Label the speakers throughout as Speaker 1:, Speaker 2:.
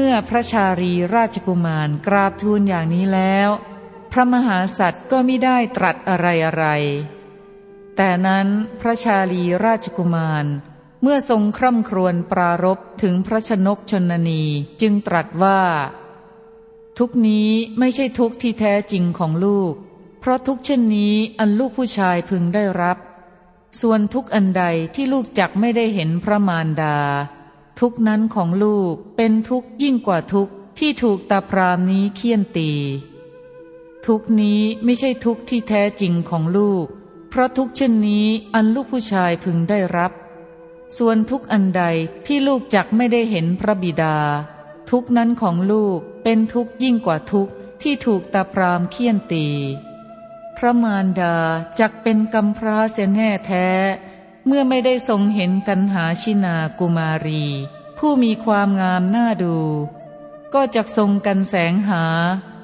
Speaker 1: เมื่อพระชารีราชกุมารกราบทูลอย่างนี้แล้ว พระมหาสัตว์ก็ไม่ได้ตรัสอะไรอะไร แต่นั้นพระชาลีราชกุมารเมื่อทรงคร่ำครวญปรารบถึงพระชนกชนนีจึงตรัสว่า ทุกนี้ไม่ใช่ทุกที่แท้จริงของลูก เพราะทุกเช่นนี้อันลูกผู้ชายพึงได้รับ ส่วนทุกอันใดที่ลูกจักไม่ได้เห็นพระมารดา ทุกนั้นของลูกเป็นทุกยิ่งกว่าทุกที่ถูกตาพรามนี้เคี่ยนตี ทุกนี้ไม่ใช่ทุกที่แท้จริงของลูก เพราะทุกเช่นนี้อันลูกผู้ชายพึงได้รับ ส่วนทุกอันใดที่ลูกจักไม่ได้เห็นพระบิดา ทุกนั้นของลูกเป็นทุกยิ่งกว่าทุกที่ถูกตาพรามเคี่ยนตี พระมารดาจักเป็นกำพร้าเสียแน่แท้ เมื่อไม่ได้ทรงเห็นกันหาชินากุมารี ผู้มีความงามน่าดู ก็จักทรงกันแสงหา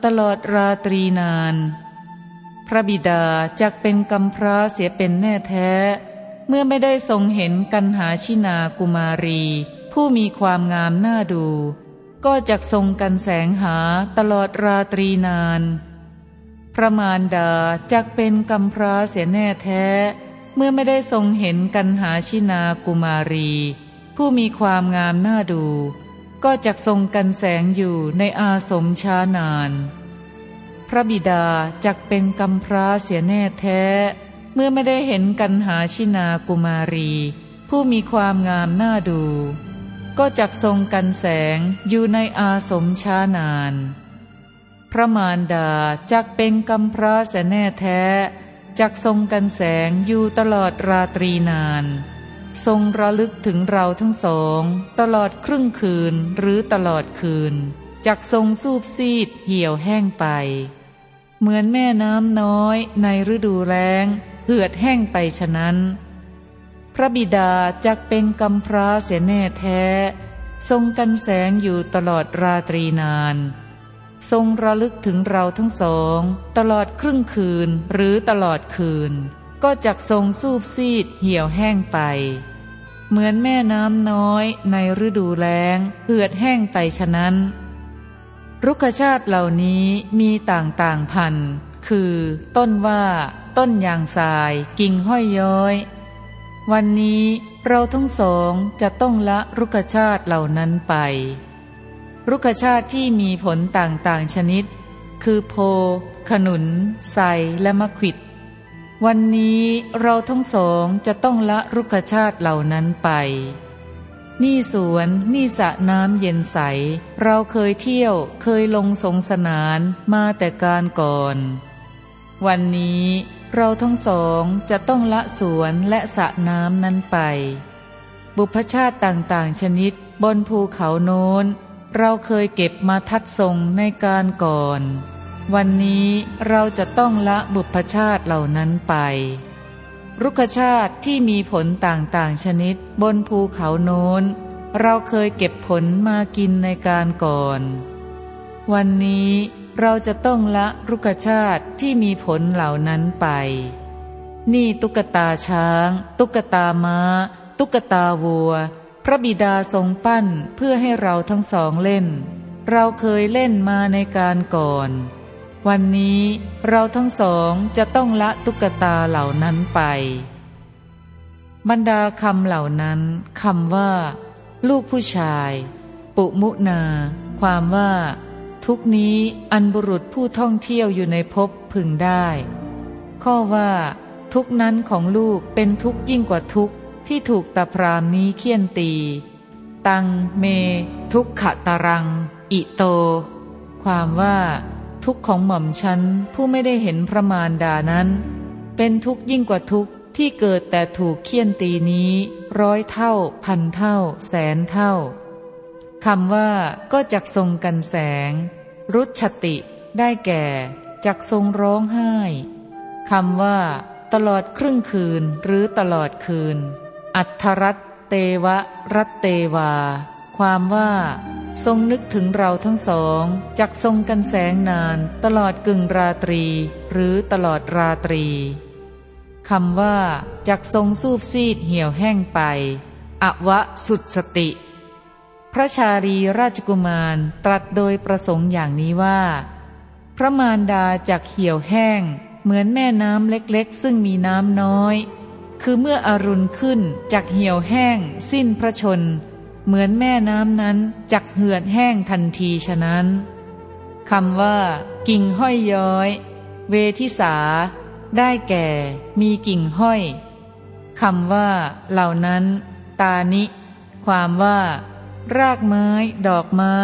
Speaker 1: ตลอดราตรีนาน พระบิดาจักเป็นกำพร้าเสียเป็นแน่แท้ เมื่อไม่ได้ทรงเห็นกันหาชินากุมารี ผู้มีความงามน่าดู ก็จักทรงกันแสงหาตลอดราตรีนาน พระมารดาจักเป็นกำพร้าเสียแน่แท้ เมื่อไม่ได้ทรงเห็นกันหาชินากุมารี ผู้มีความงามน่าดู ก็จักทรงกันแสงอยู่ในอาสมช้านาน พระบิดาจักเป็นกำพร้าเสียแน่แท้ เมื่อไม่ได้เห็นกันหาชินากุมารี ผู้มีความงามน่าดู ก็จักทรงกันแสงอยู่ในอาสมช้านาน พระมารดาจักเป็นกำพร้าแสแน่แท้ จักทรงกันแสงอยู่ตลอดราตรีนาน ทรงระลึกถึงเราทั้งสอง ตลอดครึ่งคืนหรือตลอดคืนจักทรงสูบซีดเหี่ยวแห้งไป เหมือนแม่น้ำน้อยในฤดูแล้งเหือดแห้งไปฉะนั้น พระบิดาจักเป็นกำพร้าเสียแน่แท้ ทรงกันแสงอยู่ตลอดราตรีนาน ทรงระลึกถึงเราทั้งสอง ตลอดครึ่งคืนหรือตลอดคืน ก็จักทรงสูบซีดเหี่ยวแห้งไป เหมือนแม่น้ำน้อยในฤดูแล้งเหือดแห้งไปฉะนั้น รุกชาติเหล่านี้มีต่างๆพันคือ ต้นว่า ต้นยางสาย กิ่งห้อยย้อย วันนี้เราทั้งสองจะต้องละรุกชาติเหล่านั้นไป รุกชาติที่มีผลต่างๆชนิด คือโพ ขนุนไทรและมะขิด วันนี้เราทั้งสองจะต้องละรุกชาติเหล่านั้นไป นี่สวนนี่สระน้ำเย็นใส เราเคยเที่ยวเคยลงสงสนานมาแต่การก่อน วันนี้เราทั้งสองจะต้องละสวนและสระน้ำนั้นไป บุพชาติต่างๆชนิดบนภูเขาโน้น เราเคยเก็บมาทัดทรงในการก่อน วันนี้เราจะต้องละบุพชาติเหล่านั้นไป รุกชาติที่มีผลต่างๆชนิดบนภูเขาโน้น เราเคยเก็บผลมากินในการก่อน วันนี้เราจะต้องละรุกชาติที่มีผลเหล่านั้นไป นี่ตุ๊กตาช้าง ตุ๊กตาม้า ตุ๊กตาวัว พระบิดาทรงปั้นเพื่อให้เราทั้งสองเล่น เราเคยเล่นมาในการก่อน วันนี้เราทั้งสองจะต้องละตุ๊กตาเหล่านั้นไป บรรดาคำเหล่านั้นคำว่า ลูกผู้ชาย ปุมุนา ความว่า ทุกนี้อันบุรุษผู้ท่องเที่ยวอยู่ในภพพึงได้ ข้อว่า ทุกนั้นของลูกเป็นทุกยิ่งกว่าทุก ที่ถูกตาพรามนี้เคี่ยนตี ตังเม ทุกขะตารัง อิโต ความว่าทุกของหม่อมฉันผู้ไม่ได้เห็นพระมารดานั้น เป็นทุกยิ่งกว่าทุกที่เกิดแต่ถูกเคี่ยนตีนี้ ร้อยเท่า พันเท่า แสนเท่าคำว่าก็จักทรงกันแสง รุชติได้แก่จักทรงร้องไห้คำว่า ตลอดครึ่งคืนหรือตลอดคืน อัทรัตเตวะรัตเตวา ความว่า ทรงนึกถึงเราทั้งสองจักทรงกันแสงนาน ตลอดกึ่งราตรี หรือตลอดราตรีคำว่าจักทรงสูบซีดเหี่ยวแห้งไป อวะสุดสติ พระชาลีราชกุมารตรัสโดยประสงค์อย่างนี้ว่า พระมารดาจากเหี่ยวแห้ง เหมือนแม่น้ำเล็กๆ ซึ่งมีน้ำน้อย คือเมื่ออรุณขึ้นจากเหี่ยวแห้ง สิ้นพระชน เหมือนแม่น้ำนั้นจักเหือดแห้งทันทีฉะนั้นคำว่า กิ่งห้อยย้อย เวทิสา ได้แก่ มีกิ่งห้อยคำว่า เหล่านั้น ตานิ ความว่า รากไม้ ดอกไม้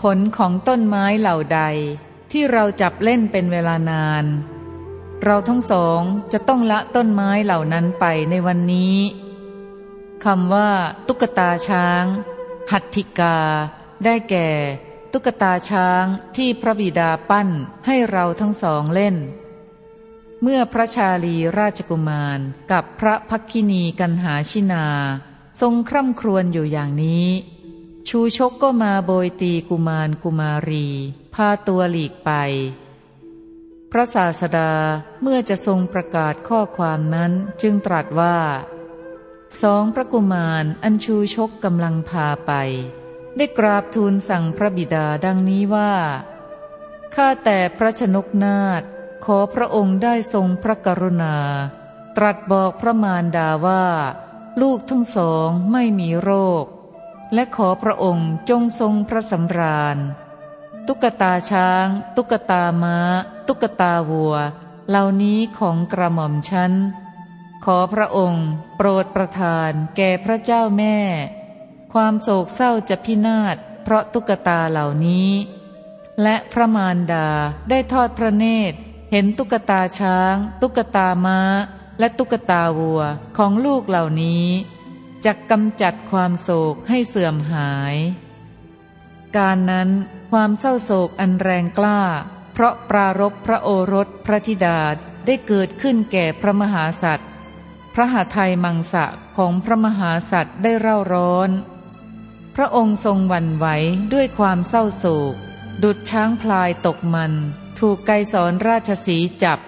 Speaker 1: ผลของต้นไม้เหล่าใด ที่เราจับเล่นเป็นเวลานาน เราทั้งสองจะต้องละต้นไม้เหล่านั้นไปในวันนี้คำว่า ตุ๊กตาช้าง หัตถิกา ได้แก่ ตุ๊กตาช้างที่พระบิดาปั้นให้เราทั้งสองเล่น เมื่อพระชาลีราชกุมารกับพระพักคินีกันหาชินา ทรงคร่ำครวญอยู่อย่างนี้ ชูชกก็มาโบยตีกุมารกุมารี พาตัวหลีกไป พระศาสดาเมื่อจะทรงประกาศข้อความนั้นจึงตรัสว่า สองพระกุมารอันชูชกกำลังพาไป ได้กราบทูลสั่งพระบิดาดังนี้ว่าข้าแต่พระชนกนาถขอพระองค์ได้ทรงพระกรุณา ตรัสบอกพระมารดาว่า ลูกทั้งสองไม่มีโรค และขอพระองค์จงทรงพระสำราญ ตุ๊กตาช้าง ตุ๊กตาม้า ตุ๊กตาวัว เหล่านี้ของกระหม่อมฉันขอพระองค์ โปรดประทานแก่พระเจ้าแม่ ความโศกเศร้าจะพินาศเพราะตุ๊กตาเหล่านี้ และพระมารดาได้ทอดพระเนตร เห็นตุ๊กตาช้าง ตุ๊กตาม้า และตุ๊กตาวัวของลูกเหล่านี้จะกำจัดความโศกให้เสื่อมหาย การนั้นความเศร้าโศกอันแรงกล้า เพราะปรารบพระโอรสพระธิดาได้เกิดขึ้นแก่พระมหาสัตว์พระหาไทยมังสะของพระมหาสัตว์ได้เร่าร้อน พระองค์ทรงหวั่นไหวด้วยความเศร้าโศก ดุดช้างพลายตกมัน ถูกไกสรราชสีจับ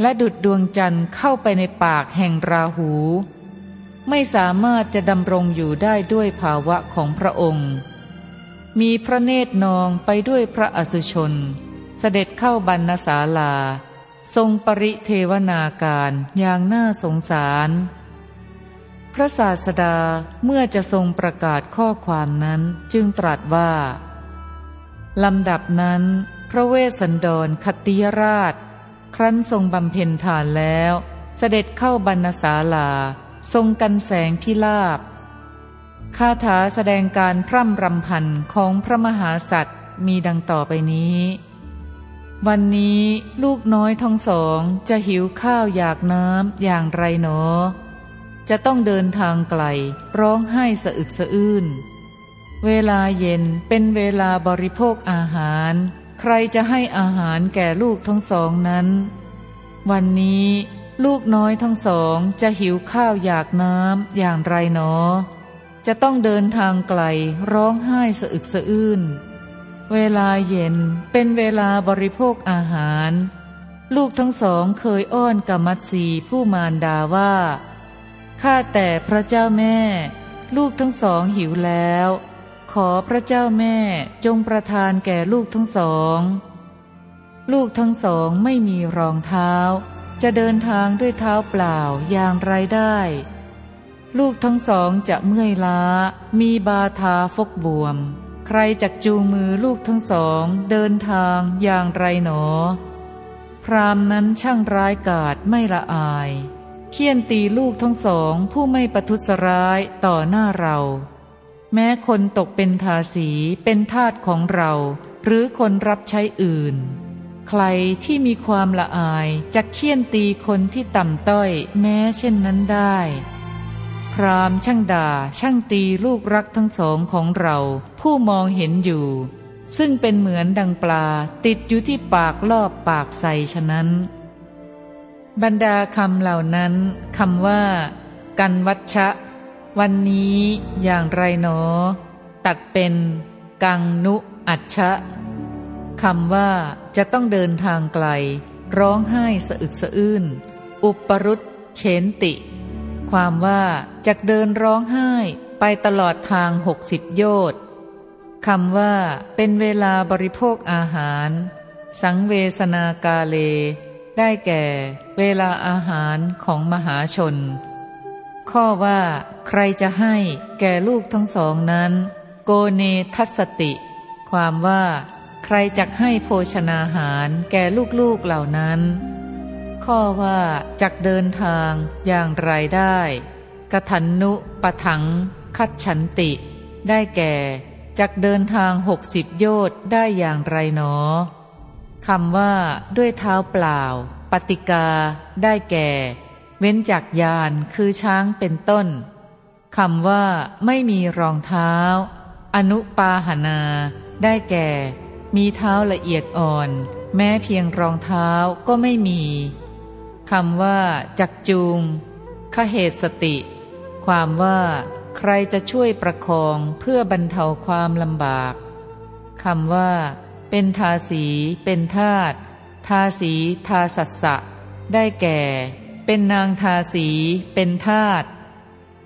Speaker 1: และดุดดวงจันทร์เข้าไปในปากแห่งราหู ไม่สามารถจะดำรงอยู่ได้ด้วยภาวะของพระองค์ มีพระเนตรนองไปด้วยพระอสุชน เสด็จเข้าบรรณศาลา ทรงปริเทวนาการอย่างน่าสงสาร พระศาสดาเมื่อจะทรงประกาศข้อความนั้นจึงตรัสว่าลำดับนั้น พระเวสสันดรคติยราช ครั้นทรงบำเพ็ญทานแล้ว เสด็จเข้าบรรณศาลา ทรงกันแสงพิลาบ คาถาแสดงการพร่ำรำพันของพระมหาสัตว์มีดังต่อไปนี้ วันนี้ลูกน้อยทั้งสองจะหิวข้าวอยากน้ำอย่างไรหนอ จะต้องเดินทางไกลร้องไห้สะอึกสะอื้น เวลาเย็นเป็นเวลาบริโภคอาหาร ใครจะให้อาหารแก่ลูกทั้งสองนั้น วันนี้ลูกน้อยทั้งสองจะหิวข้าวอยากน้ำอย่างไรหนอ จะต้องเดินทางไกลร้องไห้สะอึกสะอื้น เวลาเย็นเป็นเวลาบริโภคอาหาร ลูกทั้งสองเคยอ้อนกามัตสีผู้มารดาว่า ข้าแต่พระเจ้าแม่ ลูกทั้งสองหิวแล้ว ขอพระเจ้าแม่จงประทานแก่ลูกทั้งสอง ลูกทั้งสองไม่มีรองเท้า จะเดินทางด้วยเท้าเปล่าอย่างไรได้ ลูกทั้งสองจะเมื่อยล้า มีบาทาฟกบวม ใครจักจูงมือลูกทั้งสองเดินทางอย่างไรหนอ พรามนั้นช่างร้ายกาจไม่ละอาย เคี่ยนตีลูกทั้งสองผู้ไม่ประทุษร้ายต่อหน้าเรา แม้คนตกเป็นทาสีเป็นทาสของเรา หรือคนรับใช้อื่น ใครที่มีความละอายจะเคี่ยนตีคนที่ต่ำต้อย แม้เช่นนั้นได้ รามช่างด่า ช่างตีลูกรักทั้งสองของเรา ผู้มองเห็นอยู่ ซึ่งเป็นเหมือนดังปลา ติดอยู่ที่ปากรอบปากใสฉะนั้น บรรดาคำเหล่านั้นคำว่า กันวัชชะ วันนี้อย่างไรหนอ ตัดเป็น กังนุอัชชะคำว่าจะต้องเดินทางไกล ร้องไห้สะอึกสะอื้น อุปรุษเชนติ ความว่าจะเดินร้องไห้ไปตลอดทางหกสิบโยชน์คำว่าเป็นเวลาบริโภคอาหาร สังเวสนากาเล ได้แก่ เวลาอาหารของมหาชน ข้อว่าใครจะให้แก่ลูกทั้งสองนั้น โกเนทัสติ ความว่า ใครจะให้โภชนาหารแก่ลูกๆเหล่านั้น ข้อว่าจักเดินทางอย่างไรได้กถันนุปะถัง คัดฉันติ ได้แก่จักเดินทางหกสิบโยชน์ได้อย่างไรหนอคำว่า ด้วยเท้าเปล่า ปฏิกา ได้แก่ เว้นจากยานคือช้างเป็นต้นคำว่า ไม่มีรองเท้า อนุปาหนา ได้แก่ มีเท้าละเอียดอ่อน แม้เพียงรองเท้าก็ไม่มี คำว่า จักจูงขเหตสติ ความว่าใครจะช่วยประคองเพื่อบรรเทาความลำบากคำว่า เป็นทาสี เป็นทาตทาสี ทาสัสสะ ได้แก่ เป็นนางทาสี เป็นทาต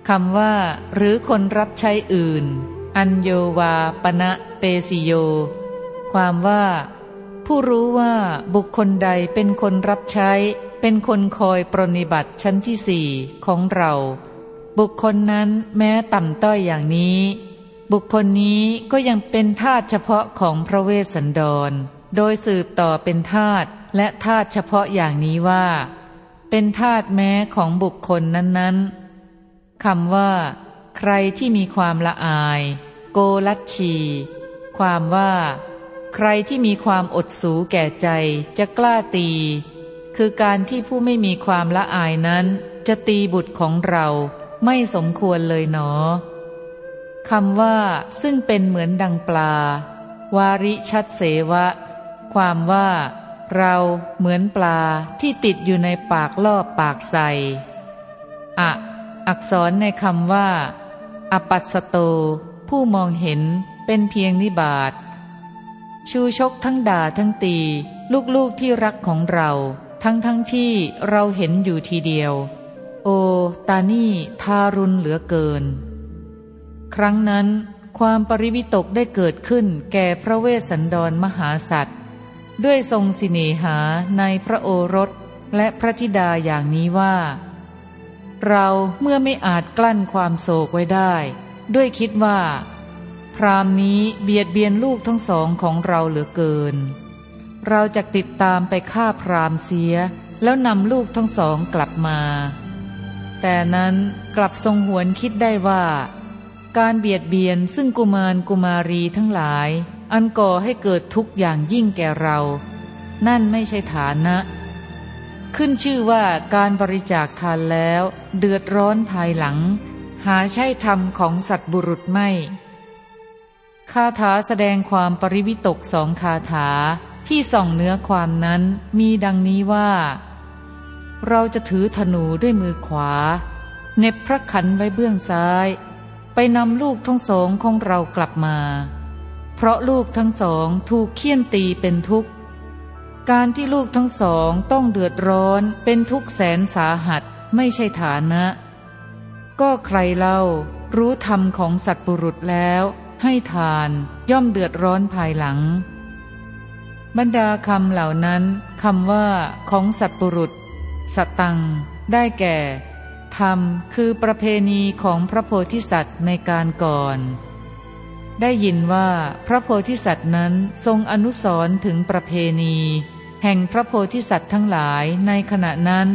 Speaker 1: คำว่า หรือคนรับใช้อื่น อัญโยวาปณะเปสิโย ความว่า ผู้รู้ว่าบุคคลใดเป็นคนรับใช้ เป็นคนคอยปรนิบัติชั้นที่สี่ของเรา บุคคลนั้นแม้ต่ำต้อยอย่างนี้ บุคคลนี้ก็ยังเป็นทาตเฉพาะของพระเวสสันดร โดยสืบต่อเป็นทาตและทาตเฉพาะอย่างนี้ว่า เป็นทาตแม้ของบุคคลนั้นๆคำว่า ใครที่มีความละอาย โกลัชชี ความว่า ใครที่มีความอดสูแก่ใจจะกล้าตี คือการที่ผู้ไม่มีความละอายนั้น จะตีบุตรของเราไม่สมควรเลยหนอคำว่า ซึ่งเป็นเหมือนดังปลา วาริชัดเสวะ ความว่า เราเหมือนปลาที่ติดอยู่ในปากลอบปากใสอะอักษรในคำว่า อปัสโต ผู้มองเห็นเป็นเพียงนิบาตชูชกทั้งด่าทั้งตี ลูกๆที่รักของเรา ทั้งทั้งที่เราเห็นอยู่ทีเดียว โอ ตานี่ทารุณเหลือเกิน ครั้งนั้นความปริวิตกได้เกิดขึ้นแก่พระเวสสันดรมหาสัตว์ ด้วยทรงสิเนหาในพระโอรสและพระธิดาอย่างนี้ว่า เราเมื่อไม่อาจกลั้นความโศกไว้ได้ ด้วยคิดว่า พรามนี้เบียดเบียนลูกทั้งสองของเราเหลือเกิน เราจะติดตามไปฆ่าพรามเสีย แล้วนำลูกทั้งสองกลับมา แต่นั้นกลับทรงหวนคิดได้ว่า การเบียดเบียนซึ่งกุมารกุมารีทั้งหลาย อันก่อให้เกิดทุกข์อย่างยิ่งแก่เรา นั่นไม่ใช่ฐานะ ขึ้นชื่อว่าการบริจาคทานแล้วเดือดร้อนภายหลัง หาใช่ธรรมของสัตบุรุษไม่คาถาแสดงความปริวิตกสองคาถา ที่ส่องเนื้อความนั้นมีดังนี้ว่า เราจะถือธนูด้วยมือขวาเน็บพระขันไว้เบื้องซ้าย ไปนำลูกทั้งสองของเรากลับมา เพราะลูกทั้งสองถูกเคี่ยนตีเป็นทุกข์ การที่ลูกทั้งสองต้องเดือดร้อนเป็นทุกข์แสนสาหัสไม่ใช่ฐานะ ก็ใครเล่ารู้ธรรมของสัตว์ปุรุษแล้ว ให้ทานย่อมเดือดร้อนภายหลัง บรรดาคำเหล่านั้นคำว่าของสัตว์ปุรุษ สตัง ได้แก่ ธรรมคือประเพณีของพระโพธิสัตว์ในการก่อน ได้ยินว่าพระโพธิสัตว์นั้นทรงอนุสรถึงประเพณี แห่งพระโพธิสัตว์ทั้งหลายในขณะนั้น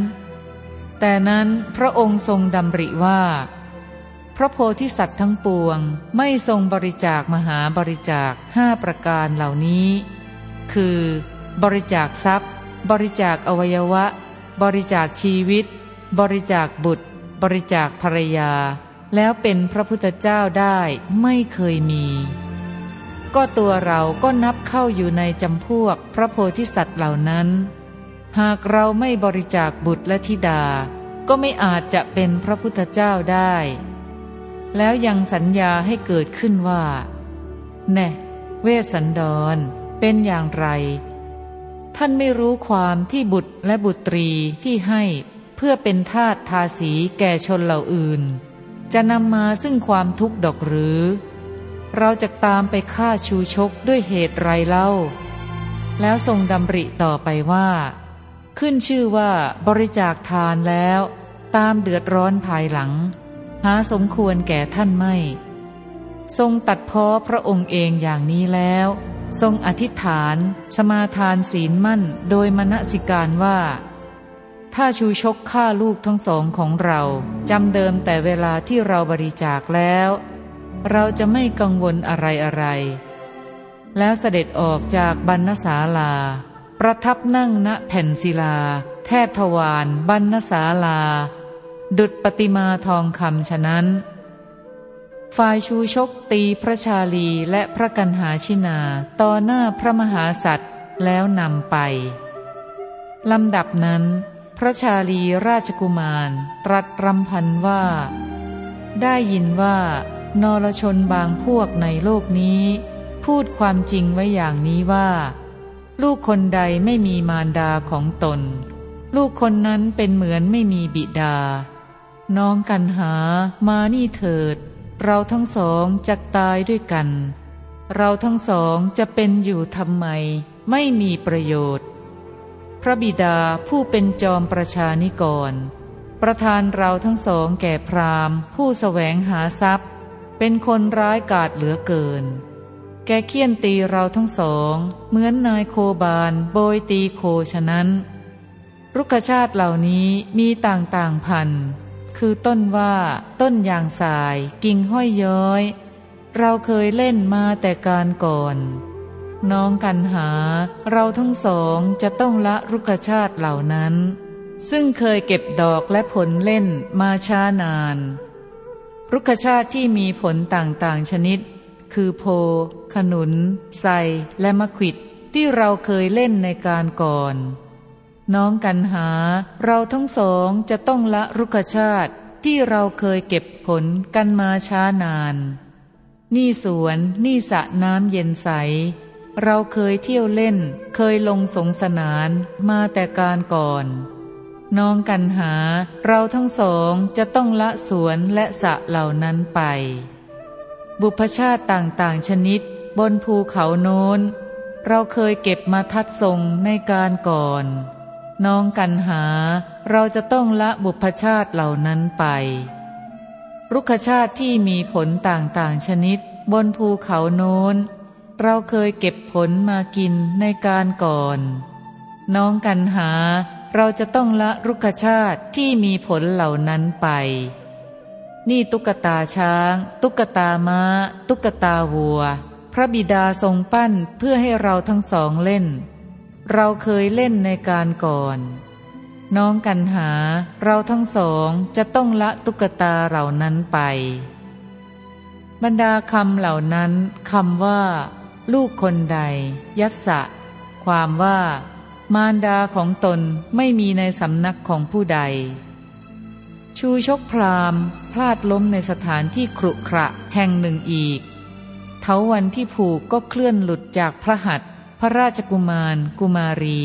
Speaker 1: แต่นั้นพระองค์ทรงดำริว่า พระโพธิสัตว์ทั้งปวงไม่ทรงบริจาคมหาบริจาคห้าประการเหล่านี้ คือ บริจาคทรัพย์ บริจาคอวัยวะ บริจาคชีวิต บริจาคบุตร บริจาคภรรยา แล้วเป็นพระพุทธเจ้าได้ไม่เคยมี ก็ตัวเราก็นับเข้าอยู่ในจำพวกพระโพธิสัตว์เหล่านั้น หากเราไม่บริจาคบุตรและธิดา ก็ไม่อาจจะเป็นพระพุทธเจ้าได้ แล้วยังสัญญาให้เกิดขึ้นว่า แน่ เวสสันดร เป็นอย่างไร ท่านไม่รู้ความที่บุตรและบุตรีที่ให้เพื่อเป็นทาตทาสีแก่ชนเหล่าอื่น จะนำมาซึ่งความทุกข์ดอกหรือ เราจะตามไปฆ่าชูชกด้วยเหตุไรเล่า แล้วทรงดำริต่อไปว่า ขึ้นชื่อว่าบริจาคทานแล้ว ตามเดือดร้อนภายหลัง หาสมควรแก่ท่านไม่ ทรงตัดพ้อพระองค์เองอย่างนี้แล้ว ทรงอธิษฐาน สมาทานศีลมั่นโดยมณสิการว่า ถ้าชูชกฆ่าลูกทั้งสองของเราจำเดิมแต่เวลาที่เราบริจาคแล้ว เราจะไม่กังวลอะไรอะไร แล้วเสด็จออกจากบรรณศาลา ประทับนั่งณแผ่นศิลา แทบทวารบรรณศาลา ดุดปฏิมาทองคำฉะนั้น ฝ่ายชูชกตีพระชาลีและพระกันหาชินาต่อหน้าพระมหาสัตว์แล้วนำไป ลำดับนั้น พระชาลีราชกุมารตรัสรำพันว่า ได้ยินว่านรชนบางพวกในโลกนี้ พูดความจริงไว้อย่างนี้ว่า ลูกคนใดไม่มีมารดาของตน ลูกคนนั้นเป็นเหมือนไม่มีบิดา น้องกันหามานี่เถิด เราทั้งสองจะตายด้วยกัน เราทั้งสองจะเป็นอยู่ทำไม ไม่มีประโยชน์ พระบิดาผู้เป็นจอมประชานิกร ประทานเราทั้งสองแก่พราหมณ์ ผู้สแสวงหาทรัพย์ เป็นคนร้ายกาจเหลือเกิน แกเคี่ยนตีเราทั้งสอง เหมือนนายโคบานโบยตีโคฉะนั้น รุกชาติเหล่านี้มีต่างๆพัน คือต้นว่า ต้นยางสาย กิ่งห้อยย้อย เราเคยเล่นมาแต่การก่อน น้องกันหา เราทั้งสองจะต้องละรุกชาติเหล่านั้น ซึ่งเคยเก็บดอกและผลเล่นมาช้านาน รุกชาติที่มีผลต่างๆชนิด คือโพ ขนุนไทรและมะขิดที่เราเคยเล่นในการก่อน น้องกันหา เราทั้งสองจะต้องละรุกชาติที่เราเคยเก็บผลกันมาช้านาน นี่สวนนี่สระน้ำเย็นใส เราเคยเที่ยวเล่น เคยลงสงสนานมาแต่การก่อน น้องกันหา เราทั้งสองจะต้องละสวนและสะเหล่านั้นไป บุพชาติต่างๆชนิด บนภูเขาโน้น เราเคยเก็บมาทัดทรงในการก่อน น้องกันหา เราจะต้องละบุพชาติเหล่านั้นไป รุกชาติที่มีผลต่างๆชนิด บนภูเขาโน้น เราเคยเก็บผลมากินในการก่อน น้องกันหา เราจะต้องละรุกชาติที่มีผลเหล่านั้นไป นี่ตุ๊กตาช้าง ตุ๊กตามา้า ตุ๊กตาวัว พระบิดาทรงปั้นเพื่อให้เราทั้งสองเล่น เราเคยเล่นในการก่อน น้องกันหาเราทั้งสองจะต้องละตุ๊กตาเหล่านั้นไป บรรดาคำเหล่านั้นคำว่า ลูกคนใด ยัตสะ ความว่า มารดาของตนไม่มีในสำนักของผู้ใด ชูชกพรามพลาดล้มในสถานที่ครุขระแห่งหนึ่งอีกเทาวันที่ผูกก็เคลื่อนหลุดจากพระหัตถ์ พระราชกุมาร กุมารี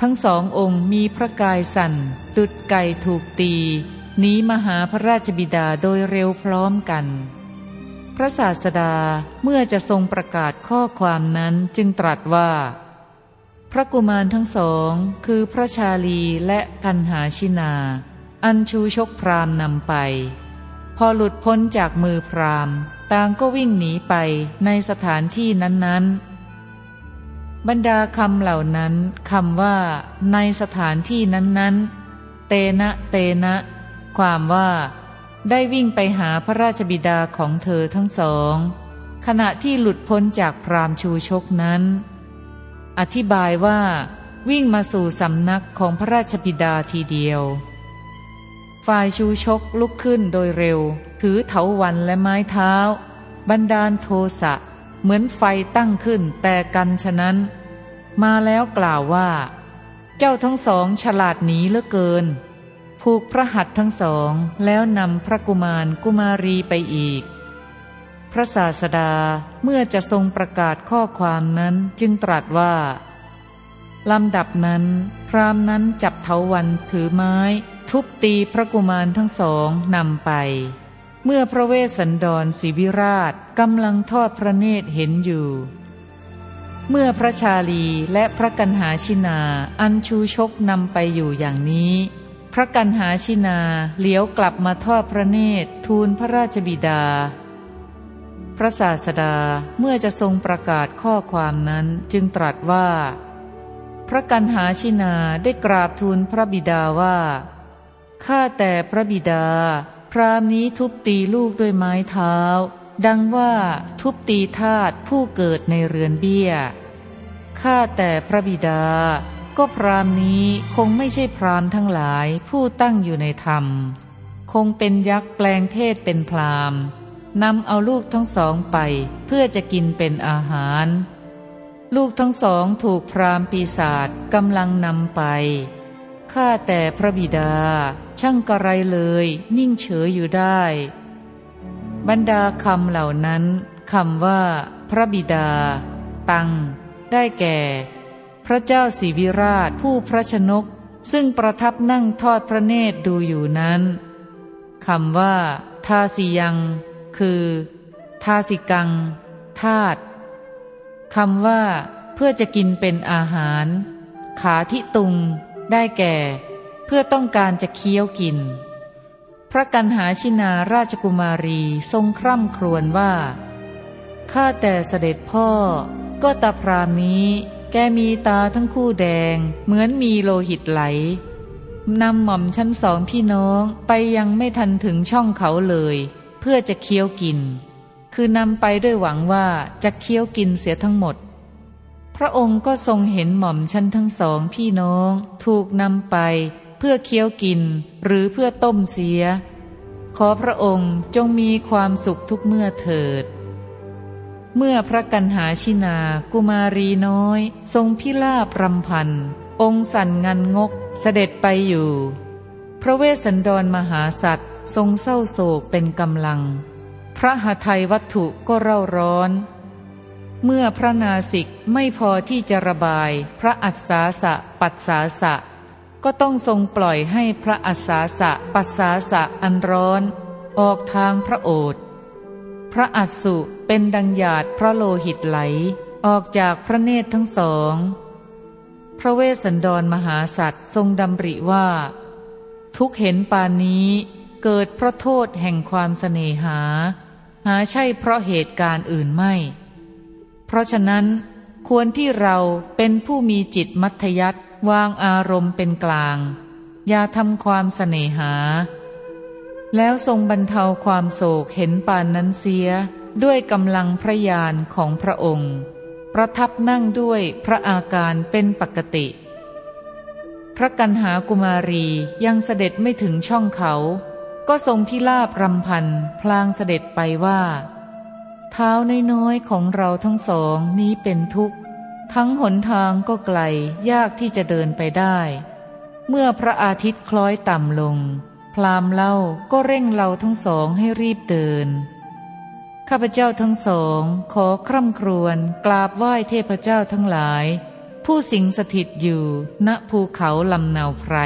Speaker 1: ทั้งสององค์มีพระกายสั่น ดุดไก่ถูกตีหนีมาหาพระราชบิดาโดยเร็วพร้อมกัน พระศาสดาเมื่อจะทรงประกาศข้อความนั้นจึงตรัสว่า พระกุมารทั้งสองคือพระชาลีและกันหาชินา อันชูชกพรามนำไป พอหลุดพ้นจากมือพรามต่างก็วิ่งหนีไปในสถานที่นั้นๆ บรรดาคำเหล่านั้นคำว่า ในสถานที่นั้นๆ เตนะเตนะ ความว่า ได้วิ่งไปหาพระราชบิดาของเธอทั้งสอง ขณะที่หลุดพ้นจากพรามชูชกนั้น อธิบายว่า วิ่งมาสู่สำนักของพระราชบิดาทีเดียว ฝ่ายชูชกลุกขึ้นโดยเร็ว ถือเถาวันและไม้เท้า บันดาลโทสะ เหมือนไฟตั้งขึ้นแต่กันฉะนั้น มาแล้วกล่าวว่า เจ้าทั้งสองฉลาดหนีเหลือเกิน ผูกพระหัตถ์ทั้งสองแล้วนำพระกุมารกุมารีไปอีก พระศาสดาเมื่อจะทรงประกาศข้อความนั้นจึงตรัสว่าลำดับนั้น พรามนั้นจับเถาวันถือไม้ ทุบตีพระกุมารทั้งสองนำไป เมื่อพระเวสสันดรศิวิราชกำลังทอดพระเนตรเห็นอยู่ เมื่อพระชาลีและพระกันหาชินาอันชูชกนำไปอยู่อย่างนี้ พระกันหาชินาเลี้ยวกลับมาทอดพระเนตรทูลพระราชบิดา พระศาสดาเมื่อจะทรงประกาศข้อความนั้นจึงตรัสว่า พระกันหาชินาได้กราบทูลพระบิดาว่าข้าแต่พระบิดา พรามนี้ทุบตีลูกด้วยไม้เท้า ดังว่าทุบตีทาตผู้เกิดในเรือนเบี้ย ข้าแต่พระบิดา ก็พรามนี้คงไม่ใช่พรามทั้งหลายผู้ตั้งอยู่ในธรรม คงเป็นยักษ์แปลงเพศเป็นพรามนำเอาลูกทั้งสองไปเพื่อจะกินเป็นอาหาร ลูกทั้งสองถูกพรามปีศาจกำลังนำไป ข้าแต่พระบิดา ช่างกระไรเลย นิ่งเฉยอยู่ได้ บรรดาคำเหล่านั้นคำว่า พระบิดา ตัง ได้แก่ พระเจ้าสิวิราชผู้พระชนก ซึ่งประทับนั่งทอดพระเนตรดูอยู่นั้นคำว่า ทาสิยัง คือทาสิกังทาตุคำว่า เพื่อจะกินเป็นอาหาร ขาทิตุง ได้แก่ เพื่อต้องการจะเคี้ยวกิน พระกันหาชินาราชกุมารีทรงคร่ำครวญว่า ข้าแต่เสด็จพ่อ ก็ตาพรามนี้ แกมีตาทั้งคู่แดง เหมือนมีโลหิตไหลนำหม่อมชั้นสองพี่น้องไปยังไม่ทันถึงช่องเขาเลย เพื่อจะเคี้ยวกิน คือนำไปด้วยหวังว่าจะเคี้ยวกินเสียทั้งหมด พระองค์ก็ทรงเห็นหม่อมชั้นทั้งสองพี่น้อง ถูกนำไป พื่อเคี้ยวกินหรือเพื่อต้มเสีย ขอพระองค์จงมีความสุขทุกเมื่อเถิด เมื่อพระกันหาชินากุมารีน้อย ทรงพิลาบรำพัน องค์สันงันงกเสด็จไปอยู่ พระเวสสันดรมหาสัตว์ทรงเศร้าโศกเป็นกำลัง พระหทัยวัตถุก็เร่าร้อน เมื่อพระนาสิกไม่พอที่จะระบาย พระอัศสาสะปัสสาสะ ก็ต้องทรงปล่อยให้พระอัศาสะปัสสาสะอันร้อน ออกทางพระโอษฐ์พระอัสุเป็นดังหยาดพระโลหิตไหลออกจากพระเนตรทั้งสอง พระเวสสันดรมหาสัตว์ทรงดำริว่า ทุกเห็นปานนี้เกิดเพราะโทษแห่งความเสน่หา หาใช่เพราะเหตุการณ์อื่นไม่ เพราะฉะนั้นควรที่เราเป็นผู้มีจิตมัธยัติ วางอารมณ์เป็นกลาง อย่าทำความเสน่หา แล้วทรงบรรเทาความโศกเห็นปานนั้นเสีย ด้วยกำลังพระยานของพระองค์ ประทับนั่งด้วยพระอาการเป็นปกติ พระกันหากุมารียังเสด็จไม่ถึงช่องเขา ก็ทรงพิลาบรำพันพลางเสด็จไปว่า เท้าน้อยๆของเราทั้งสองนี้เป็นทุกข์ ทั้งหนทางก็ไกลยากที่จะเดินไปได้ เมื่อพระอาทิตย์คล้อยต่ำลง พรามเล่าก็เร่งเราทั้งสองให้รีบเดิน ข้าพเจ้าทั้งสองขอคร่ำครวญกราบไหว้เทพเจ้าทั้งหลาย ผู้สิงสถิตอยู่ณภูเขาลำนาวไพร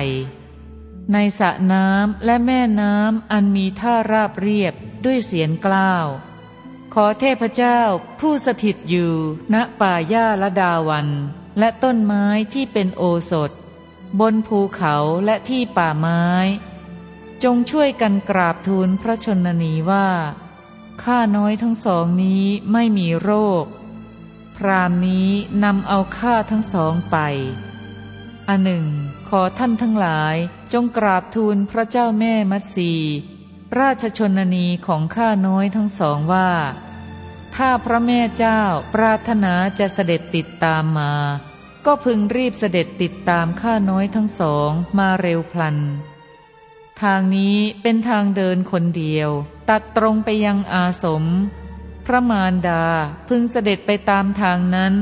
Speaker 1: ในสระน้ำและแม่น้ำอันมีท่าราบเรียบด้วยเสียงกล้าว ขอเทพเจ้าผู้สถิตอยู่ณป่าหญ้าละดาวัน และต้นไม้ที่เป็นโอสถ บนภูเขาและที่ป่าไม้ จงช่วยกันกราบทูลพระชนนีว่า ข้าน้อยทั้งสองนี้ไม่มีโรค พรามนี้นำเอาข้าทั้งสองไป อันหนึ่ง ขอท่านทั้งหลายจงกราบทูลพระเจ้าแม่มัตสี ราชชนนีของข้าน้อยทั้งสองว่า ถ้าพระแม่เจ้าปรารถนาจะเสด็จติดตามมา ก็พึงรีบเสด็จติดตามข้าน้อยทั้งสองมาเร็วพลัน ทางนี้เป็นทางเดินคนเดียว ตัดตรงไปยังอาสม พระมารดาพึงเสด็จไปตามทางนั้น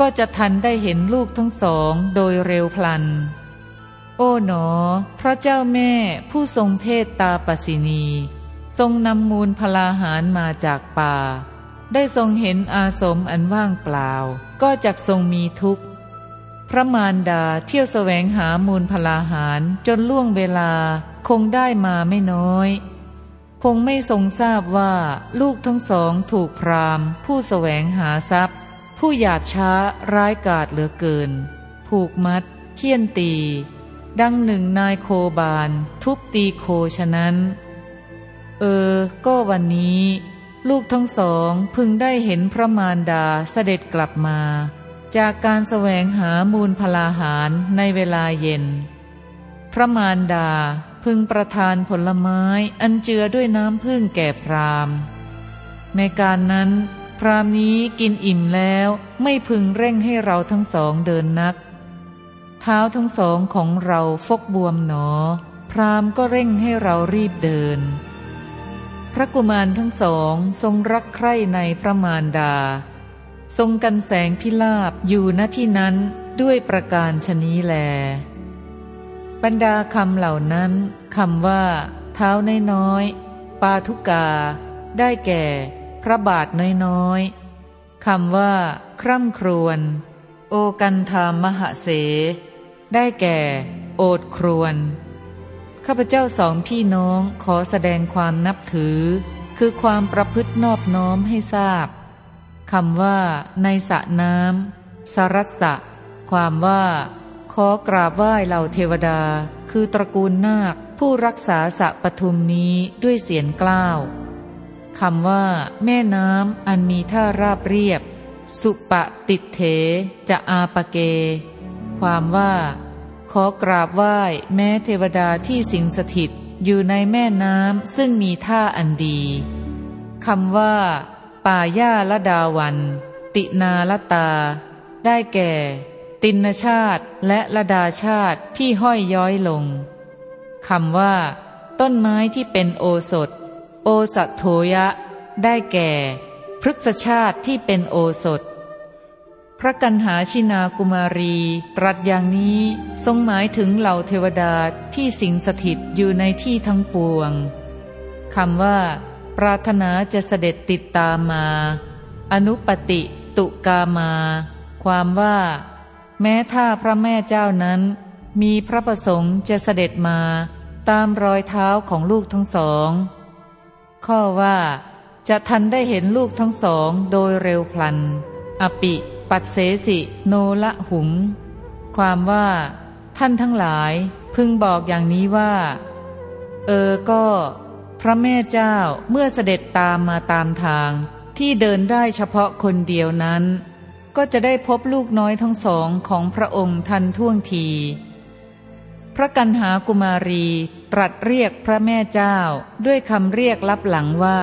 Speaker 1: ก็จะทันได้เห็นลูกทั้งสองโดยเร็วพลัน โอ๋หนอ พระเจ้าแม่ผู้ทรงเพศตาปสินี ทรงนำมูลพลาหารมาจากป่า ได้ทรงเห็นอาสมอันว่างเปล่า ก็จักทรงมีทุกข์ พระมารดาเที่ยวแสวงหามูลพลาหารจนล่วงเวลาคงได้มาไม่น้อย คงไม่ทรงทราบว่าลูกทั้งสองถูกพรามผู้แสวงหาทรัพย์ ผู้หยาดช้าร้ายกาจเหลือเกิน ผูกมัดเคี่ยนตี ดังหนึ่งนายโคบาน ทุบตีโคฉะนั้น เออ ก็วันนี้ ลูกทั้งสองพึงได้เห็นพระมารดาเสด็จกลับมา จากการแสวงหามูลพลาหารในเวลาเย็น พระมารดาพึงประทานผลไม้อันเจือด้วยน้ำพึ่งแก่พราม ในการนั้น พรามนี้กินอิ่มแล้วไม่พึงเร่งให้เราทั้งสองเดินนัก เท้าทั้งสองของเราฟกบวมหนอ พรามก็เร่งให้เรารีบเดิน พระกุมารทั้งสองทรงรักใคร่ในพระมารดา ทรงกันแสงพิลาบอยู่ณที่นั้นด้วยประการชนี้แล บรรดาคำเหล่านั้นคำว่า เท้าน้อยๆปาทุกา ได้แก่ พระบาทน้อยๆคำว่า คร่ำครวญโอกันธามหะเส ได้แก่ โอดครวญข้าพเจ้าสองพี่น้องขอแสดงความนับถือ คือความประพฤตินอบน้อมให้ทราบคำว่า ในสระน้ำสรัสะความว่า ขอกราบไหว้เหล่าเทวดา คือตระกูลนาคผู้รักษาสระปทุมนี้ด้วยเสียงกล้าวคำว่า แม่น้ำอันมีท่าราบเรียบ สุปะติเถจะอาปะเก ความว่า ขอกราบไหว้แม้เทวดาที่สิงสถิตอยู่ในแม่น้ำซึ่งมีท่าอันดีคำว่า ป่าหญ้าละดาวัน ตินาละตา ได้แก่ ตินชาติและระดาชาติที่ห้อยย้อยลงคำว่า ต้นไม้ที่เป็นโอสถ โอสัตโทยะ ได้แก่ พฤกษชาติที่เป็นโอสถ พระกันหาชินากุมารี ตรัสอย่างนี้ทรงหมายถึงเหล่าเทวดาที่สิงสถิตอยู่ในที่ทั้งปวงคำว่า ปรารถนาจะเสด็จติดตามมา อนุปติตุกามา ความว่า แม้ถ้าพระแม่เจ้านั้น มีพระประสงค์จะเสด็จมา ตามรอยเท้าของลูกทั้งสอง ข้อว่า จะทันได้เห็นลูกทั้งสองโดยเร็วพลัน อปิ ปัดเสสิโนละหุง ความว่า ท่านทั้งหลายพึงบอกอย่างนี้ว่า เออก็ พระแม่เจ้าเมื่อเสด็จตามมาตามทาง ที่เดินได้เฉพาะคนเดียวนั้น ก็จะได้พบลูกน้อยทั้งสองของพระองค์ทันท่วงที พระกันหากุมารีตรัสเรียกพระแม่เจ้าด้วยคำเรียกลับหลังว่า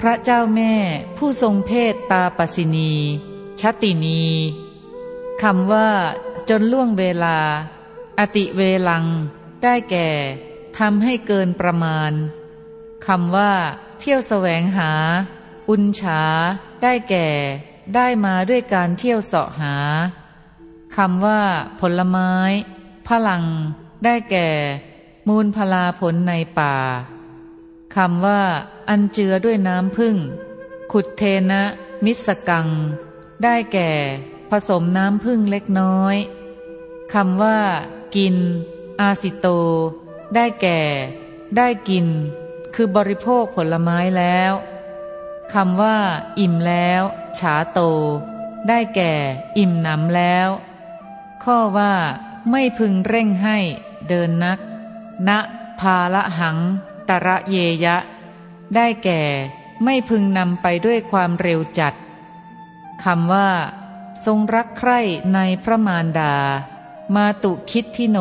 Speaker 1: พระเจ้าแม่ผู้ทรงเพศตาปสินี ชตินีคำว่า จนล่วงเวลา อติเวลัง ได้แก่ทำให้เกินประมาณคำว่า เที่ยวแสวงหา อุญชา ได้แก่ ได้มาด้วยการเที่ยวเสาะหาคำว่า ผลไม้ พลัง ได้แก่ มูลพลาผลในป่าคำว่า อันเจือด้วยน้ำพึ่ง ขุดเทนะ มิสกัง ได้แก่ผสมน้ำพึ่งเล็กน้อยคำว่า กิน อาสิโต ได้แก่ ได้กิน คือบริโภคผลไม้แล้วคำว่า อิ่มแล้ว ฉาโต ได้แก่ อิ่มหนำแล้ว ข้อว่า ไม่พึงเร่งให้เดินนักณพาละหัง ตระเยยะ ได้แก่ ไม่พึงนำไปด้วยความเร็วจัด คำว่า ทรงรักใคร่ในพระมารดา มาตุคิดทิโน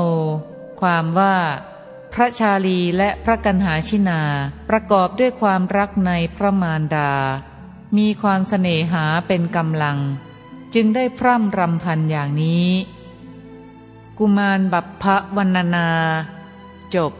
Speaker 1: ความว่า พระชาลีและพระกันหาชินา ประกอบด้วยความรักในพระมารดา มีความเสน่หาเป็นกำลัง จึงได้พร่ำรำพันอย่างนี้ กุมารบัพพวันนา จบ